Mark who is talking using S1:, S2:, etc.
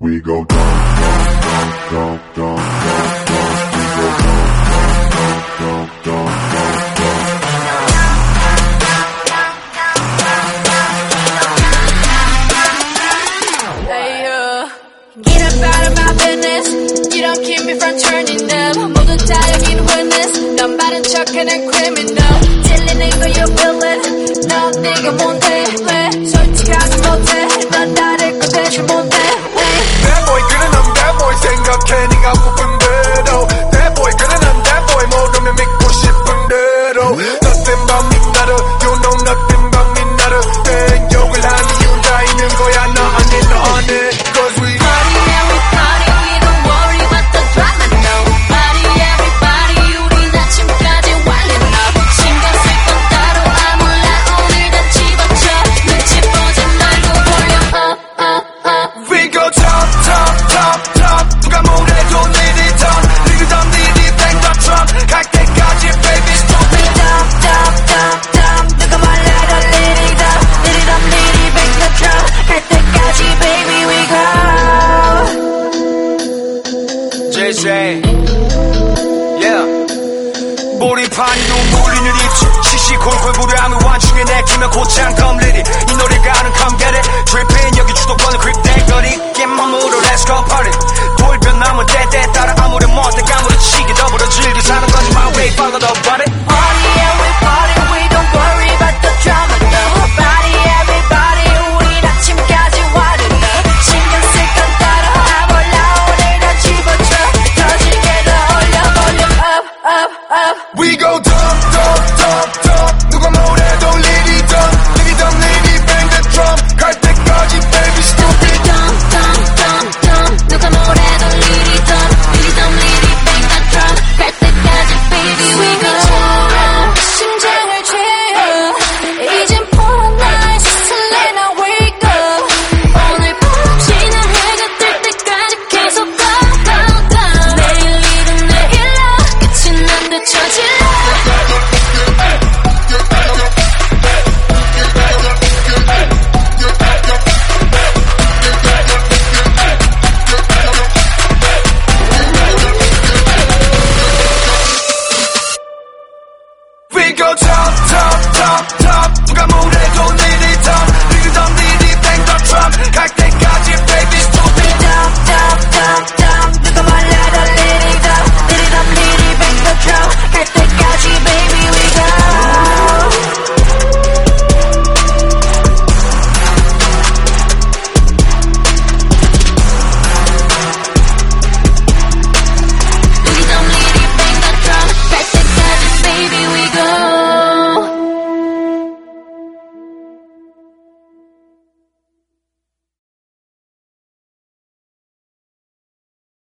S1: We go dump, dump, dump, dump, dump, dump, dump. We go dump, dump, dump, dump, dump, dump.
S2: Hey, uh, get up out of my business. You don't keep me from turning up. 모두 다 여긴 witness. 넌 바른 척하는 criminal. 찔리는 거 you feel it. 넌 네가 뭔데?
S3: JJ Yeah. 몰입한 눈물리는 입술 시시콜콜 부려하는 와중에 내키면 곧장
S2: up, up.
S3: We go dumb, dumb. top, top, top, top 누가 뭐래